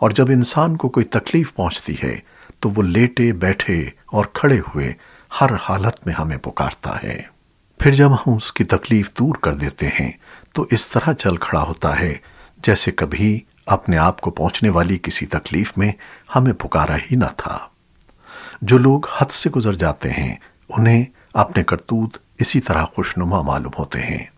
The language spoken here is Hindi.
और जब इंसान को कोई तकलीफ़ पहुँचती है तो वो लेटे, बैठे और खड़े हुए हर हालत में हमें पुकारता है। फिर जब हम उसकी तकलीफ़ दूर कर देते हैं तो इस तरह चल खड़ा होता है, जैसे कभी अपने आप को पहुँचने वाली किसी तकलीफ़ में हमें पुकारा ही ना था। जो लोग हद से गुजर जाते हैं, उन्हें अपने करतूत इसी तरह खुशनुमा मालूम होते हैं।